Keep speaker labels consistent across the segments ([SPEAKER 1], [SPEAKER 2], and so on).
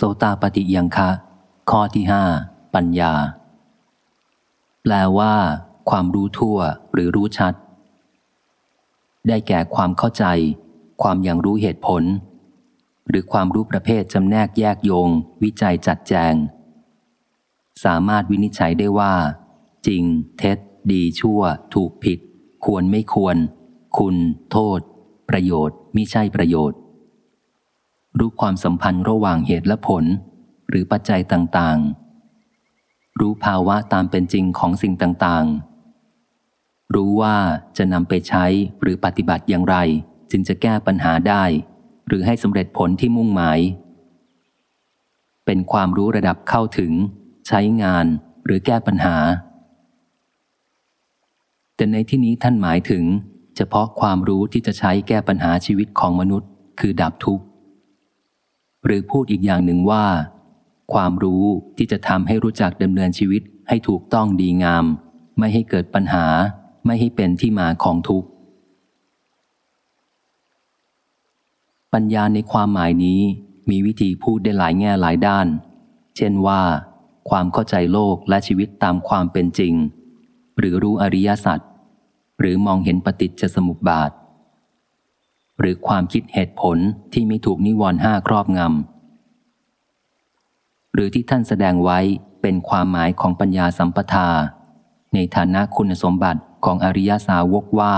[SPEAKER 1] โสตาปฏิยังคะ ข้อที่ห้าปัญญา แปลว่า ความรู้ทั่วหรือรู้ชัด ได้แก่ความเข้าใจ ความยังรู้เหตุผล หรือความรู้ประเภทจำแนกแยกโยง วิจัยจัดแจง สามารถวินิจฉัยได้ว่า จริง เท็จ ดีชั่ว ถูกผิด ควรไม่ควร คุณ โทษ ประโยชน์มิใช่ประโยชน์ รู้ความสัมพันธ์ระหว่างเหตุและผล หรือปัจจัยต่างๆ รู้ภาวะตามเป็นจริงของสิ่งต่างๆ รู้ว่าจะนำไปใช้หรือปฏิบัติอย่างไร จึงจะแก้ปัญหาได้ หรือให้สำเร็จผลที่มุ่งหมาย เป็นความรู้ระดับเข้าถึง ใช้งานหรือแก้ปัญหา แต่ในที่นี้ท่านหมายถึง เฉพาะความรู้ที่จะใช้แก้ปัญหาชีวิตของมนุษย์ คือดับทุกข์ หรือพูดอีกอย่างหนึ่งว่า ความรู้ที่จะทำให้รู้จักดำเนินชีวิตให้ถูกต้องดีงาม ไม่ให้เกิดปัญหา ไม่ให้เป็นที่มาของทุกข์ ปัญญาในความหมายนี้มีวิธีพูดได้หลายแง่หลายด้าน เช่นว่า ความเข้าใจโลกและชีวิตตามความเป็นจริง หรือรู้อริยสัจหรือมองเห็นปฏิจจสมุปบาท หรือความคิดเหตุผลที่ไม่ถูกนิวรณ์ห้าครอบงำ หรือที่ท่านแสดงไว้เป็นความหมายของปัญญาสัมปทา ในฐานะคุณสมบัติของอริยสาวกว่า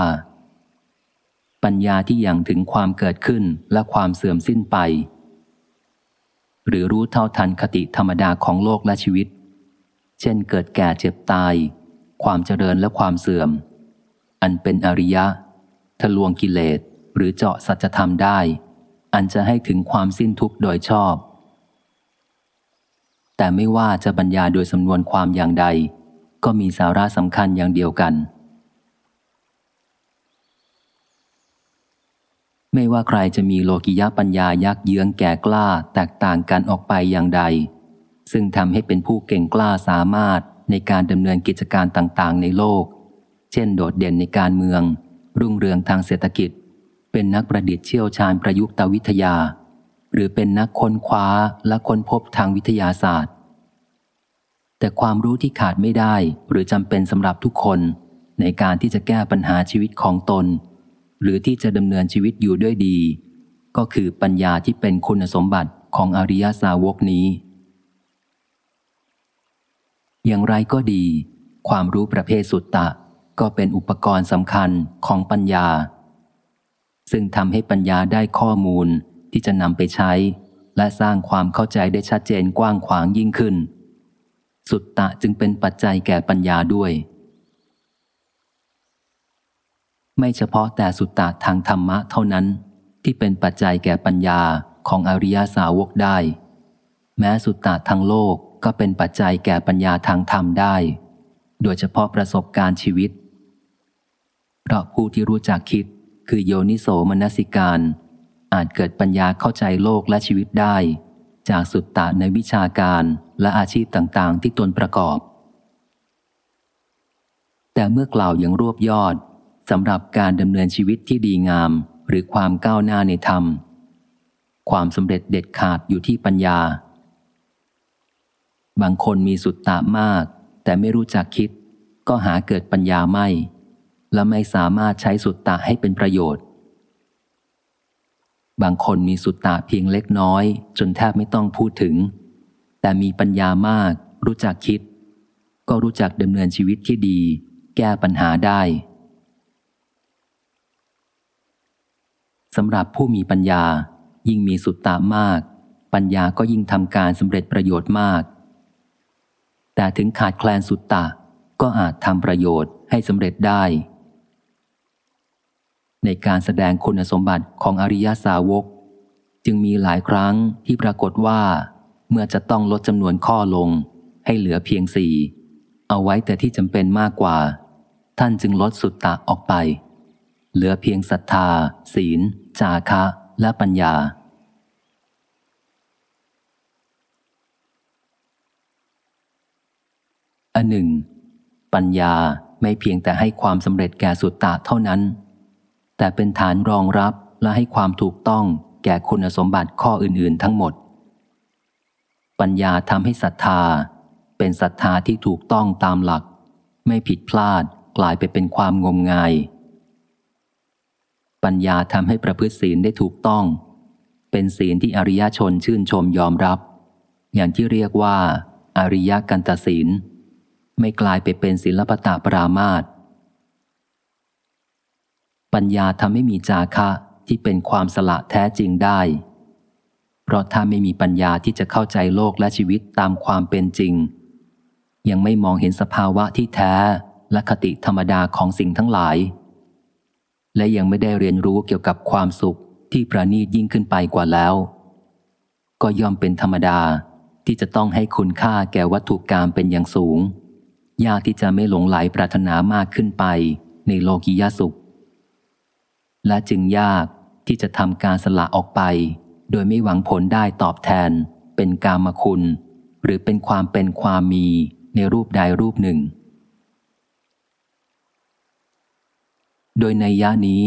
[SPEAKER 1] ปัญญาที่ยังถึงความเกิดขึ้นและความเสื่อมสิ้นไป หรือรู้เท่าทันคติธรรมดาของโลกและชีวิต เช่นเกิดแก่เจ็บตาย ความเจริญและความเสื่อม อันเป็นอริยะ ทะลวงกิเลส หรือเจาะสัจธรรมได้ อันจะให้ถึงความสิ้นทุกข์โดยชอบ แต่ไม่ว่าจะบรรยายโดยสำนวนความอย่างใด ก็มีสาระสำคัญอย่างเดียวกัน ไม่ว่าใครจะมีโลกิยะปัญญายักเยื้องแก่กล้าแตกต่างกันออกไปอย่างใด ซึ่งทำให้เป็นผู้เก่งกล้าสามารถในการดำเนินกิจการต่างๆ ในโลก เช่น โดดเด่นในการเมือง รุ่งเรืองทางเศรษฐกิจ เป็นนักประดิษฐ์เชี่ยวชาญประยุกตวิทยา หรือเป็นนักค้นคว้าและค้นพบทางวิทยาศาสตร์ แต่ความรู้ที่ขาดไม่ได้หรือจำเป็นสำหรับทุกคนในการที่จะแก้ปัญหาชีวิตของตน หรือที่จะดำเนินชีวิตอยู่ด้วยดี ก็คือปัญญาที่เป็นคุณสมบัติของอริยสาวกนี้ อย่างไรก็ดี ความรู้ประเภทสุตตะ ก็เป็นอุปกรณ์สำคัญของปัญญา ซึ่งทำให้ปัญญาได้ข้อมูลที่จะนำไปใช้ และสร้างความเข้าใจได้ชัดเจนกว้างขวางยิ่งขึ้น สุตตะจึงเป็นปัจจัยแก่ปัญญาด้วย ไม่เฉพาะแต่สุตตะทางธรรมะเท่านั้น ที่เป็นปัจจัยแก่ปัญญาของอริยสาวกได้ แม้สุตตะทางโลกก็เป็นปัจจัยแก่ปัญญาทางธรรมได้ โดยเฉพาะประสบการณ์ชีวิต เพราะผู้ที่รู้จักคิด คือโยนิโสมนสิการ อาจเกิดปัญญาเข้าใจโลกและชีวิตได้ จากสุตตะในวิชาการและอาชีพต่างๆ ที่ตนประกอบ แต่เมื่อกล่าวอย่างรวบยอดสำหรับการดำเนินชีวิตที่ดีงาม หรือความก้าวหน้าในธรรม ความสำเร็จเด็ดขาดอยู่ที่ปัญญา บางคนมีสุตตะมาก แต่ไม่รู้จักคิด ก็หาเกิดปัญญาไม่ และไม่สามารถใช้สุตตะให้เป็นประโยชน์ บางคนมีสุตตะเพียงเล็กน้อย จนแทบไม่ต้องพูดถึง แต่มีปัญญามาก รู้จักคิด ก็รู้จักดำเนินชีวิตที่ดี แก้ปัญหาได้สำหรับผู้มีปัญญา ยิ่งมีสุตตามาก ปัญญาก็ยิ่งทำการสำเร็จประโยชน์มาก แต่ถึงขาดแคลนสุตตะก็อาจทำประโยชน์ให้สำเร็จได้ ในการแสดงคุณสมบัติของอริยสาวก จึงมีหลายครั้งที่ปรากฏว่า เมื่อจะต้องลดจำนวนข้อลง ให้เหลือเพียงสี่เอาไว้แต่ที่จำเป็นมากกว่า ท่านจึงลดสุตตะออกไป เหลือเพียงศรัทธา ศีล จาคะ และปัญญา อันหนึ่ง ปัญญาไม่เพียงแต่ให้ความสำเร็จแก่สุตตะเท่านั้น แต่เป็นฐานรองรับและให้ความถูกต้องแก่คุณสมบัติข้ออื่น ๆ ทั้งหมด ปัญญาทำให้ศรัทธา เป็นศรัทธาที่ถูกต้องตามหลัก ไม่ผิดพลาดกลายไปเป็นความงมงาย ปัญญาทำให้ประพฤติศีลได้ถูกต้อง เป็นศีลที่อริยชนชื่นชมยอมรับ อย่างที่เรียกว่า อริยกันตศีล ไม่กลายไปเป็นศีลปตะปรามาต ปัญญาทำให้มีจาคะที่เป็นความสละแท้จริงได้ เพราะถ้าไม่มีปัญญาที่จะเข้าใจโลกและชีวิตตามความเป็นจริง ยังไม่มองเห็นสภาวะที่แท้และคติธรรมดาของสิ่งทั้งหลาย และยังไม่ได้เรียนรู้เกี่ยวกับความสุขที่ประณีตยิ่งขึ้นไปกว่าแล้ว ก็ย่อมเป็นธรรมดาที่จะต้องให้คุณค่าแก่วัตถุกรรมเป็นอย่างสูง ยากที่จะไม่หลงไหลปรารถนามากขึ้นไปในโลกิยสุข และจึงยากที่จะทำการสละออกไป โดยไม่หวังผลได้ตอบแทน เป็นกามคุณ หรือเป็นความเป็นความมีในรูปใดรูปหนึ่ง โดยในย่านี้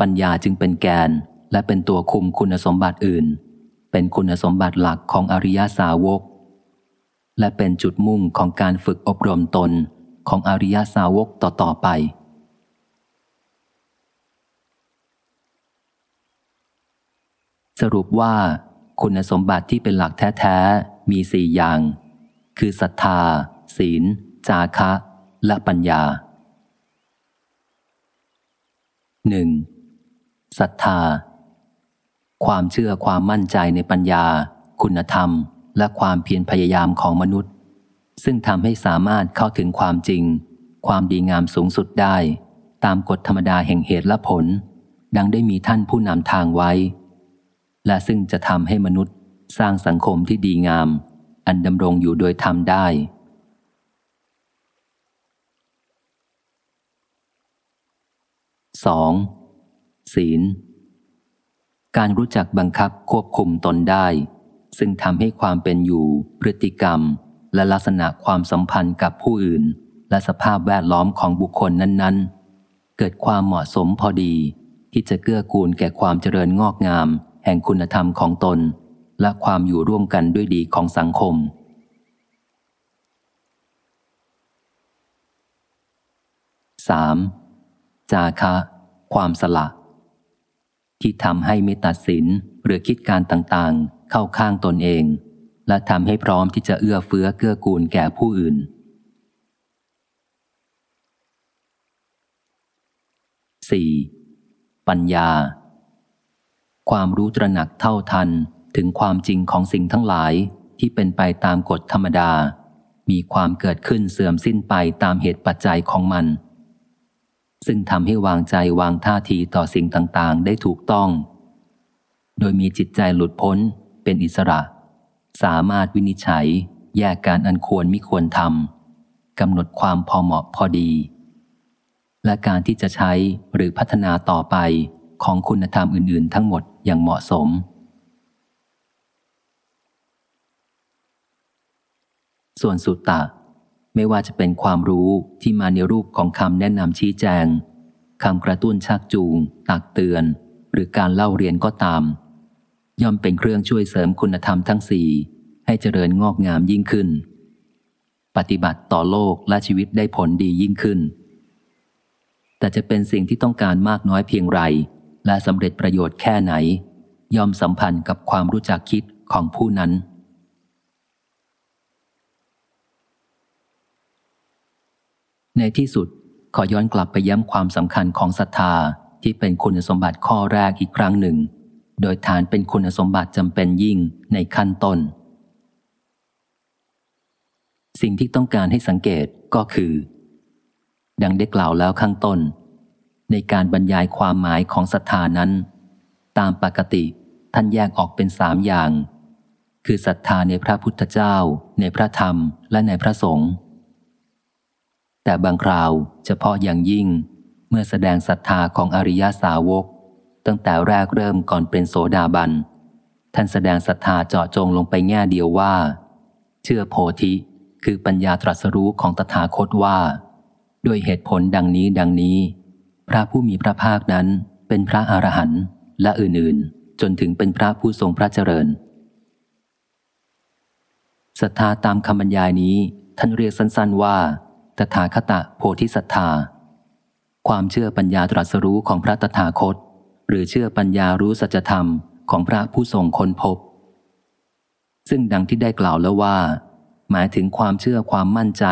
[SPEAKER 1] ปัญญาจึงเป็นแกนและเป็นตัวคุมคุณสมบัติอื่น เป็นคุณสมบัติหลักของอริยสาวก และเป็นจุดมุ่งของการฝึกอบรมตนของอริยสาวกต่อๆไป สรุปว่าคุณสมบัติที่เป็นหลักแท้ ๆ มีสี่อย่าง คือศรัทธา ศีล จาคะ และปัญญาหนึ่งศรัทธา ความเชื่อความมั่นใจในปัญญา คุณธรรม และความเพียรพยายามของมนุษย์ ซึ่งทำให้สามารถเข้าถึงความจริง ความดีงามสูงสุดได้ ตามกฎธรรมดาแห่งเหตุและผล ดังได้มีท่านผู้นำทางไว้ และซึ่งจะทำให้มนุษย์สร้างสังคมที่ดีงาม อันดำรงอยู่โดยธรรมได้ 2. ศีล การรู้จักบังคับควบคุมตนได้ ซึ่งทำให้ความเป็นอยู่ พฤติกรรม และลักษณะความสัมพันธ์กับผู้อื่น และสภาพแวดล้อมของบุคคลนั้น ๆ เกิดความเหมาะสมพอดี ที่จะเกื้อกูลแก่ความเจริญงอกงาม แห่งคุณธรรมของตน และความอยู่ร่วมกันด้วยดีของสังคม 3. จาคะ ความสละ ที่ทำให้ไม่ตัดสินหรือคิดการต่างๆ เข้าข้างตนเอง และทำให้พร้อมที่จะเอื้อเฟื้อเกื้อกูลแก่ผู้อื่น 4. ปัญญา ความรู้ตระหนักเท่าทันถึงความจริงของสิ่งทั้งหลายที่เป็นไปตามกฎธรรมดา มีความเกิดขึ้นเสื่อมสิ้นไปตามเหตุปัจจัยของมัน ซึ่งทำให้วางใจวางท่าทีต่อสิ่งต่างๆ ได้ถูกต้อง โดยมีจิตใจหลุดพ้นเป็นอิสระ สามารถวินิจฉัย แยกการอันควรมิควรทำกำหนดความพอเหมาะพอดี และการที่จะใช้หรือพัฒนาต่อไปของคุณธรรมอื่น ๆ ทั้งหมด อย่างเหมาะสม ส่วนสุตตะ ไม่ว่าจะเป็นความรู้ที่มาในรูปของคำแนะนำชี้แจงคำกระตุ้นชักจูง ตักเตือน หรือการเล่าเรียนก็ตาม ย่อมเป็นเครื่องช่วยเสริมคุณธรรมทั้งสี่ให้เจริญงอกงามยิ่งขึ้น ปฏิบัติต่อโลกและชีวิตได้ผลดียิ่งขึ้น แต่จะเป็นสิ่งที่ต้องการมากน้อยเพียงไร และสำเร็จประโยชน์แค่ไหน ย่อมสัมพันธ์กับความรู้จักคิดของผู้นั้น ในที่สุดขอย้อนกลับไปย้ำความสำคัญของศรัทธาที่เป็นคุณสมบัติข้อแรกอีกครั้งหนึ่ง โดยฐานเป็นคุณสมบัติจำเป็นยิ่งในขั้นต้น สิ่งที่ต้องการให้สังเกตก็คือ ดังได้กล่าวแล้วข้างต้น ในการบรรยายความหมายของศรัทธานั้น ตามปกติท่านแยกออกเป็นสามอย่าง คือศรัทธาในพระพุทธเจ้า ในพระธรรมและในพระสงฆ์แต่บางคราวเฉพาะอย่างยิ่ง เมื่อแสดงศรัทธาของอริยสาวก ตั้งแต่แรกเริ่มก่อนเป็นโสดาบัน ท่านแสดงศรัทธาเจาะจงลงไปแง่เดียวว่า เชื่อโพธิคือปัญญาตรัสรู้ของตถาคตว่า ด้วยเหตุผลดังนี้ดังนี้ พระผู้มีพระภาคนั้นเป็นพระอรหันต์และอื่นๆ จนถึงเป็นพระผู้ทรงพระเจริญศรัทธาตามคำบรรยายนี้ท่านเรียกสั้น ๆว่า ตถาคตโพธิศรัทธา ความเชื่อปัญญาตรัสรู้ของพระตถาคต หรือเชื่อปัญญารู้สัจธรรมของพระผู้ทรงค้นพบ ซึ่งดังที่ได้กล่าวแล้วว่า หมายถึงความเชื่อความมั่นใจ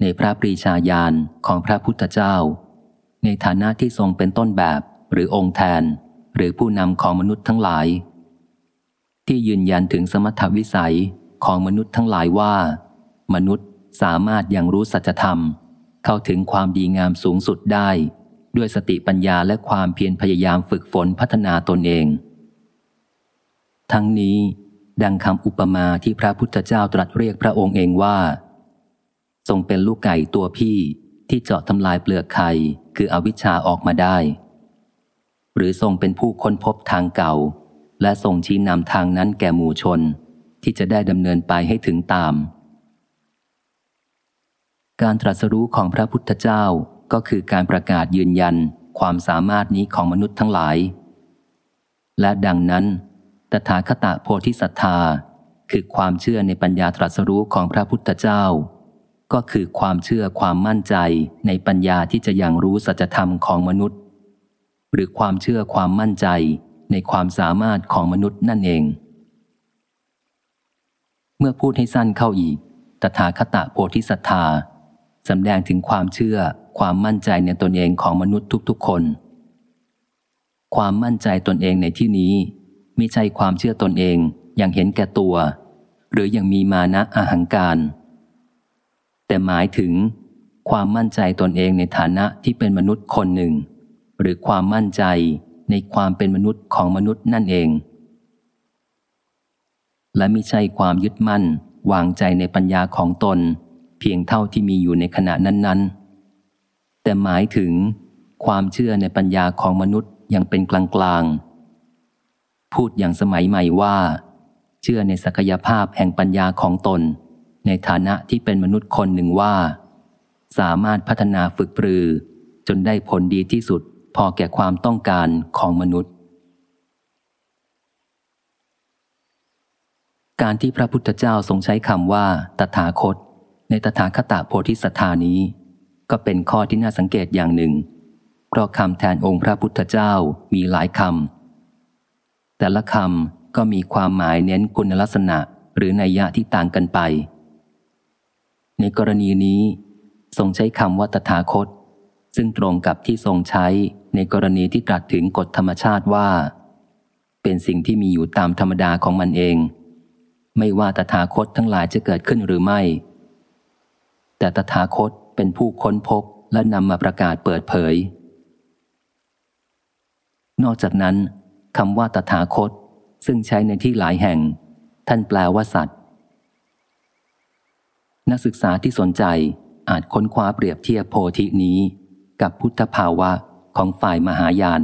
[SPEAKER 1] ในพระปรีชาญาณของพระพุทธเจ้า ในฐานะที่ทรงเป็นต้นแบบ หรือองค์แทน หรือผู้นำของมนุษย์ทั้งหลาย ที่ยืนยันถึงสมรรถวิสัยของมนุษย์ทั้งหลายว่า มนุษย์สามารถยังรู้สัจธรรม เข้าถึงความดีงามสูงสุดได้ ด้วยสติปัญญาและความเพียรพยายามฝึกฝนพัฒนาตนเอง ทั้งนี้ดังคำอุปมาที่พระพุทธเจ้าตรัสเรียกพระองค์เองว่า ทรงเป็นลูกไก่ตัวพี่ที่เจาะทำลายเปลือกไข่ คืออวิชชาออกมาได้ หรือทรงเป็นผู้ค้นพบทางเก่า และทรงชี้นำทางนั้นแก่หมู่ชน ที่จะได้ดำเนินไปให้ถึงตาม การตรัสรู้ของพระพุทธเจ้าก็คือการประกาศยืนยันความสามารถนี้ของมนุษย์ทั้งหลาย และดังนั้น ตถาคตโพธิสัตธาคือความเชื่อในปัญญาตรัสรู้ของพระพุทธเจ้า ก็คือความเชื่อความมั่นใจในปัญญาที่จะยังรู้สัจธรรมของมนุษย์ หรือความเชื่อความมั่นใจในความสามารถของมนุษย์นั่นเอง เมื่อพูดให้สั้นเข้าอีก ตถาคตโพธิสัตธาสำแดงถึงความเชื่อความมั่นใจในตนเองของมนุษย์ทุกๆคน ความมั่นใจตนเองในที่นี้ไม่ใช่ความเชื่อตนเองอย่างเห็นแก่ตัว หรืออยังมีมานะอาหังการ แต่หมายถึง ความมั่นใจตนเองในฐานะที่เป็นมนุษย์คนหนึ่ง หรือความมั่นใจในความเป็นมนุษย์ของมนุษย์นั่นเอง และไม่ใช่ความยึดมั่นวางใจในปัญญาของตน เพียงเท่าที่มีอยู่ในขณะนั้น ๆ แต่หมายถึง ความเชื่อในปัญญาของมนุษย์ยังเป็นกลางๆ พูดอย่างสมัยใหม่ว่า เชื่อในศักยภาพแห่งปัญญาของตน ในฐานะที่เป็นมนุษย์คนหนึ่งว่า สามารถพัฒนาฝึกปรือ จนได้ผลดีที่สุดพอแก่ความต้องการของมนุษย์ การที่พระพุทธเจ้าทรงใช้คำว่า ตถาคต ในตถาคตโพธิสัตานี้ ก็เป็นข้อที่น่าสังเกตอย่างหนึ่ง เพราะคำแทนองค์พระพุทธเจ้ามีหลายคำแต่ละคำก็มีความหมายเน้นคุณลักษณะหรือนัยยะที่ต่างกันไป ในกรณีนี้ ทรงใช้คำว่าตถาคต ซึ่งตรงกับที่ทรงใช้ในกรณีที่ตรัสถึงกฎธรรมชาติว่า เป็นสิ่งที่มีอยู่ตามธรรมดาของมันเอง ไม่ว่าตถาคตทั้งหลายจะเกิดขึ้นหรือไม่ แต่ตถาคตเป็นผู้ค้นพบและนำมาประกาศเปิดเผย นอกจากนั้นคำว่าตถาคตซึ่งใช้ในที่หลายแห่ง ท่านแปลว่าสัตว์ นักศึกษาที่สนใจอาจค้นคว้าเปรียบเทียบโพธินี้ กับพุทธภาวะของฝ่ายมหายาน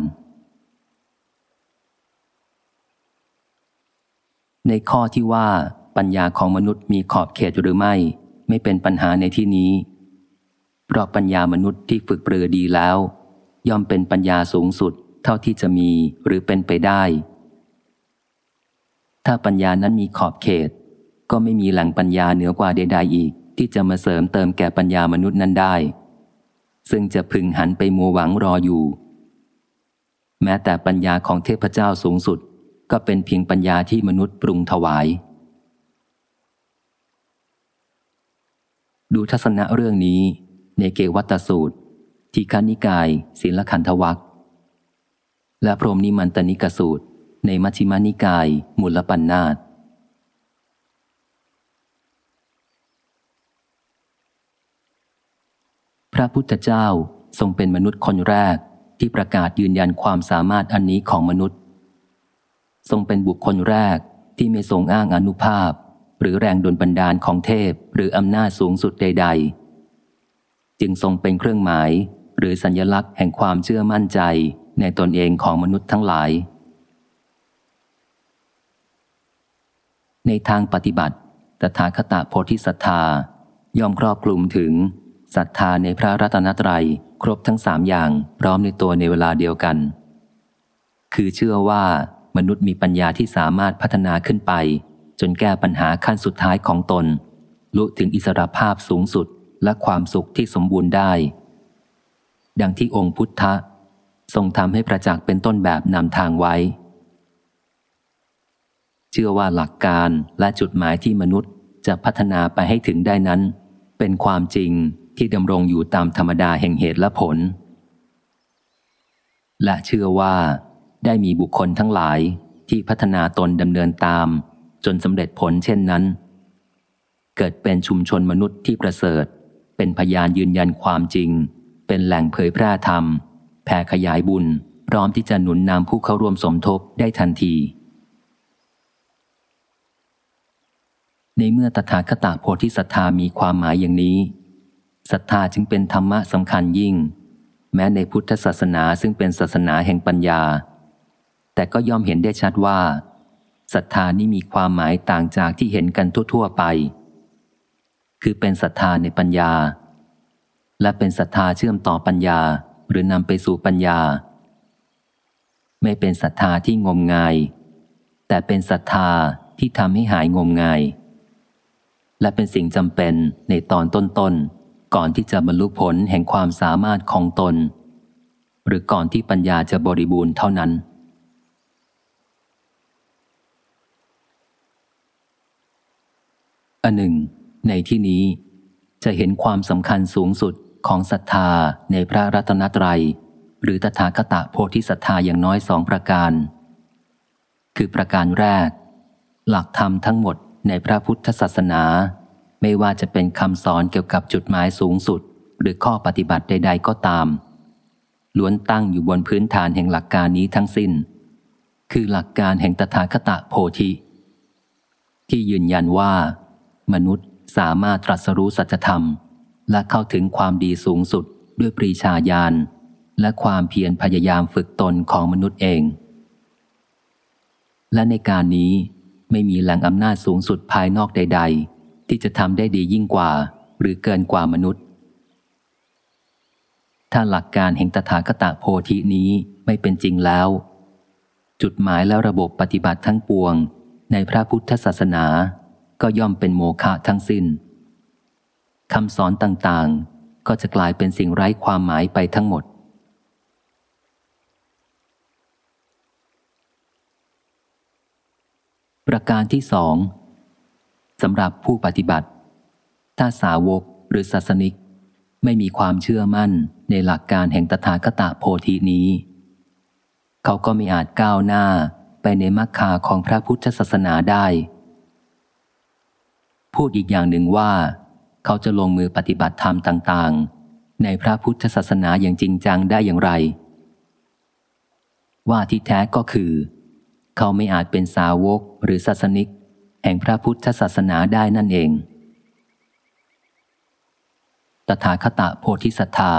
[SPEAKER 1] ในข้อที่ว่าปัญญาของมนุษย์มีขอบเขตหรือไม่ ไม่เป็นปัญหาในที่นี้ เพราะปัญญามนุษย์ที่ฝึกปรือดีแล้ว ย่อมเป็นปัญญาสูงสุดเท่าที่จะมีหรือเป็นไปได้ ถ้าปัญญานั้นมีขอบเขต ก็ไม่มีแหล่งปัญญาเหนือกว่าใดๆอีก ที่จะมาเสริมเติมแก่ปัญญามนุษย์นั้นได้ ซึ่งจะพึงหันไปมัวหวังรออยู่ แม้แต่ปัญญาของเทพเจ้าสูงสุด ก็เป็นเพียงปัญญาที่มนุษย์ปรุงถวาย ดูทัศนะเรื่องนี้ในเกวัตสูตร ที่คณิกายศิลขันธวัคและพรมนิมันตนิกสูตร ในมัชฌิมานิกาย มูลปัญนาต ระพุทธเจ้าทรงเป็นมนุษย์คนแรกที่ประกาศยืนยันความสามารถอันนี้ของมนุษย์ ทรงเป็นบุคคลแรกที่ไม่ทรงอ้างอนุภาพ หรือแรงดลบันดาลของเทพหรืออำนาจสูงสุดใด ๆ จึงทรงเป็นเครื่องหมาย หรือสัญญลักษณ์แห่งความเชื่อมั่นใจในตนเองของมนุษย์ทั้งหลาย ในทางปฏิบัติ ตถาคตโพธิสัตธาย่อมครอบคลุมถึง ศรัทธาในพระรัตนตรัยครบทั้งสามอย่างพร้อมในตัวในเวลาเดียวกัน คือเชื่อว่ามนุษย์มีปัญญาที่สามารถพัฒนาขึ้นไปจจนแก้ปัญหาขั้นสุดท้ายของตนลุถึงอิสรภาพสูงสุดและความสุขที่สมบูรณ์ได้ ดังที่องค์พุทธะทรงทำให้ประจักษ์เป็นต้นแบบนำทางไว้ เชื่อว่าหลักการและจุดหมายที่มนุษย์จะพัฒนาไปให้ถึงได้นั้น เป็นความจริง ที่ดำรงอยู่ตามธรรมดาแห่งเหตุและผล และเชื่อว่า ได้มีบุคคลทั้งหลายที่พัฒนาตนดำเนินตาม จนสำเร็จผลเช่นนั้น เกิดเป็นชุมชนมนุษย์ที่ประเสริฐ เป็นพยานยืนยันความจริง เป็นแหล่งเผยแพร่ธรรม แผ่ขยายบุญ พร้อมที่จะหนุนนำผู้เข้าร่วมสมทบได้ทันทีในเมื่อตถาคตโพธิศรัทธามีความหมายอย่างนี้ ศรัทธาจึงเป็นธรรมะสำคัญยิ่ง แม้ในพุทธศาสนาซึ่งเป็นศาสนาแห่งปัญญา แต่ก็ย่อมเห็นได้ชัดว่าศรัทธานี้มีความหมายต่างจากที่เห็นกันทั่ว ๆ ไป คือเป็นศรัทธาในปัญญา และเป็นศรัทธาเชื่อมต่อปัญญาหรือนำไปสู่ปัญญา ไม่เป็นศรัทธาที่งมงาย แต่เป็นศรัทธาที่ทำให้หายงมงาย และเป็นสิ่งจำเป็นในตอนต้นๆ ก่อนที่จะบรรลุผลแห่งความสามารถของตน หรือก่อนที่ปัญญาจะบริบูรณ์เท่านั้น อันหนึ่ง ในที่นี้จะเห็นความสำคัญสูงสุดของศรัทธาในพระรัตนตรัย หรือตถาคตโพธิศรัทธาอย่างน้อยสองประการ คือประการแรก หลักธรรมทั้งหมดในพระพุทธศาสนา ไม่ว่าจะเป็นคำสอนเกี่ยวกับจุดหมายสูงสุด หรือข้อปฏิบัติใด ๆ ก็ตาม ล้วนตั้งอยู่บนพื้นฐานแห่งหลักการนี้ทั้งสิน้น คือหลักการแห่งตถาคตโพธิ ที่ยืนยันว่า มนุษย์สามารถตรัสรู้สัจธรรม และเข้าถึงความดีสูงสุดด้วยปรีชาญาณและความเพียรพยายามฝึกตนของมนุษย์เอง และในการนี้ไม่มีแหล่งอำนาจสูงสุดภายนอกใด ๆ ที่จะทำได้ดียิ่งกว่า หรือเกินกว่ามนุษย์ ถ้าหลักการแห่งตถาคตโพธินี้ไม่เป็นจริงแล้ว จุดหมายและระบบปฏิบัติทั้งปวง ในพระพุทธศาสนาก็ย่อมเป็นโมฆะทั้งสิน้นคำสอนต่างๆ ก็จะกลายเป็นสิ่งไร้ความหมายไปทั้งหมด ประการที่สอง สำหรับผู้ปฏิบัติ ถ้าสาวกหรือศาสนิก ไม่มีความเชื่อมั่นในหลักการแห่งตถาคตโพธินี้ เขาก็ไม่อาจก้าวหน้าไปในมรรคาของพระพุทธศาสนาได้ พูดอีกอย่างหนึ่งว่า เขาจะลงมือปฏิบัติธรรมต่าง ๆ ในพระพุทธศาสนาอย่างจริงจังได้อย่างไร ว่าที่แท้ก็คือ เขาไม่อาจเป็นสาวกหรือศาสนิก แห่งพระพุทธศาสนาได้นั่นเอง ตถาคตโพธิสัตธา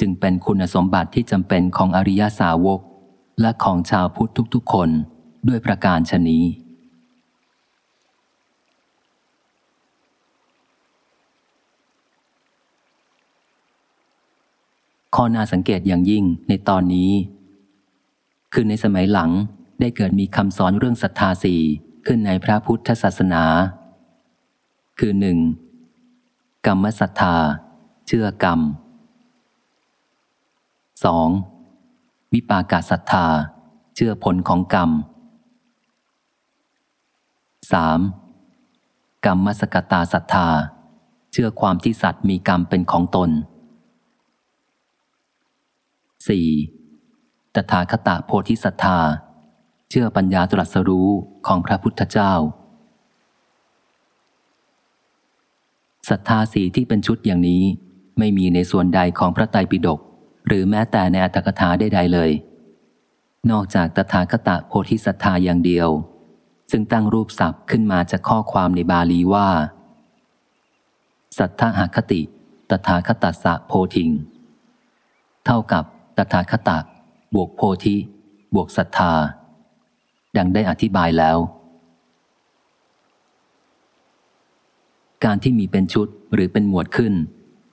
[SPEAKER 1] จึงเป็นคุณสมบัติที่จำเป็นของอริยสาวก และของชาวพุทธทุกๆคนด้วยประการชนี้ ข้อน่าสังเกตอย่างยิ่งในตอนนี้ คือในสมัยหลังได้เกิดมีคำสอนเรื่องศรัทธาสี่ ขึ้นในพระพุทธศาสนา คือหนึ่งกรรมศรัทธา เชื่อกรรม 2. วิปากาศรัทธา เชื่อผลของกรรม 3. กรรมสกตาศรัทธา เชื่อความที่สัตว์มีกรรมเป็นของตน 4. ตถาคตโพธิสัตธา ชื่อปัญญาตรัสรู้ของพระพุทธเจ้าศรัทธาสีที่เป็นชุดอย่างนี้ ไม่มีในส่วนใดของพระไตรปิฎกหรือแม้แต่ในอัตถกถาใดๆเลย นอกจากตถาคตโพธิสัตธาอย่างเดียว ซึ่งตั้งรูปศัพท์ขึ้นมาจากข้อความในบาลีว่า สัทธาคติ ตถาคตสะโพธิง เท่ากับตถาคตบวกโพธิ บวกศรัทธา ดังได้อธิบายแล้ว การที่มีเป็นชุดหรือเป็นหมวดขึ้น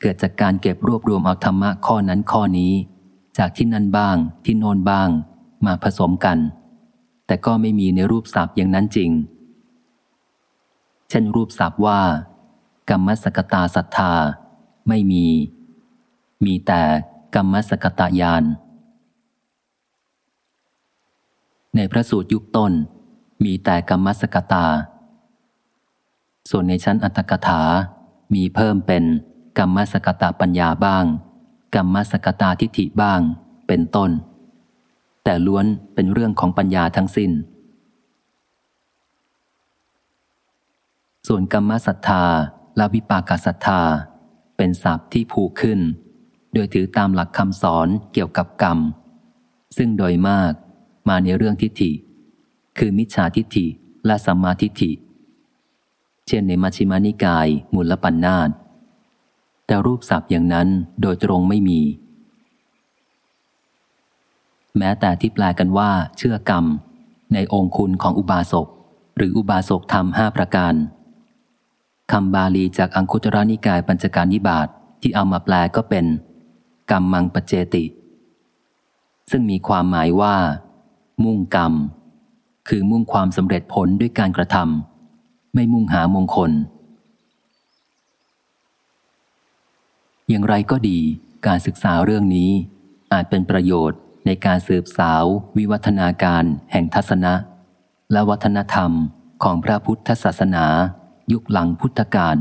[SPEAKER 1] เกิดจากการเก็บรวบรวมเอาธรรมะข้อนั้นข้อนี้ จากที่นั่นบ้างที่โน่นบ้าง มาผสมกัน แต่ก็ไม่มีในรูปศัพท์อย่างนั้นจริง เช่นรูปศัพท์ว่า กรรมสกตาศรัทธา ไม่มี มีแต่กรรมสกตายาน ในพระสูตรยุคต้น มีแต่กรรมสกตา ส่วนในชั้นอัตถกถา มีเพิ่มเป็นกรรมสกตาปัญญาบ้าง กรรมสกตาทิฏฐิบ้าง เป็นต้น แต่ล้วนเป็นเรื่องของปัญญาทั้งสิน้น ส่วนกรรมศรัทธาและวิปากศรัทธา เป็นศัพท์ที่ผูกขึ้น โดยถือตามหลักคำสอนเกี่ยวกับกรรม ซึ่งโดยมาก มาในเรื่องทิฏฐิ คือมิจฉาทิฏฐิและสัมมาทิฏฐิ เช่นในมัชฌิมานิกาย มูลปัญนาตแต่รูปศัพท์อย่างนั้นโดยตรงไม่มี แม้แต่ที่แปลกันว่า เชื่อกรรม ในองค์คุณของอุบาสกหรืออุบาสกธรรมห้าประการคำบาลีจากอังคุตรนิกายปัญจการนิบาตทที่เอามาแปลก็เป็น กรรมมังปเจติ ซึ่งมีความหมายว่า มุ่งกรรม คือมุ่งความสำเร็จผลด้วยการกระทำไม่มุ่งหามงคล อย่างไรก็ดี การศึกษาเรื่องนี้ อาจเป็นประโยชน์ในการสืบสาว วิวัฒนาการแห่งทัศนะ และวัฒนธรรมของพระพุทธศาสนา ยุคหลังพุทธกาล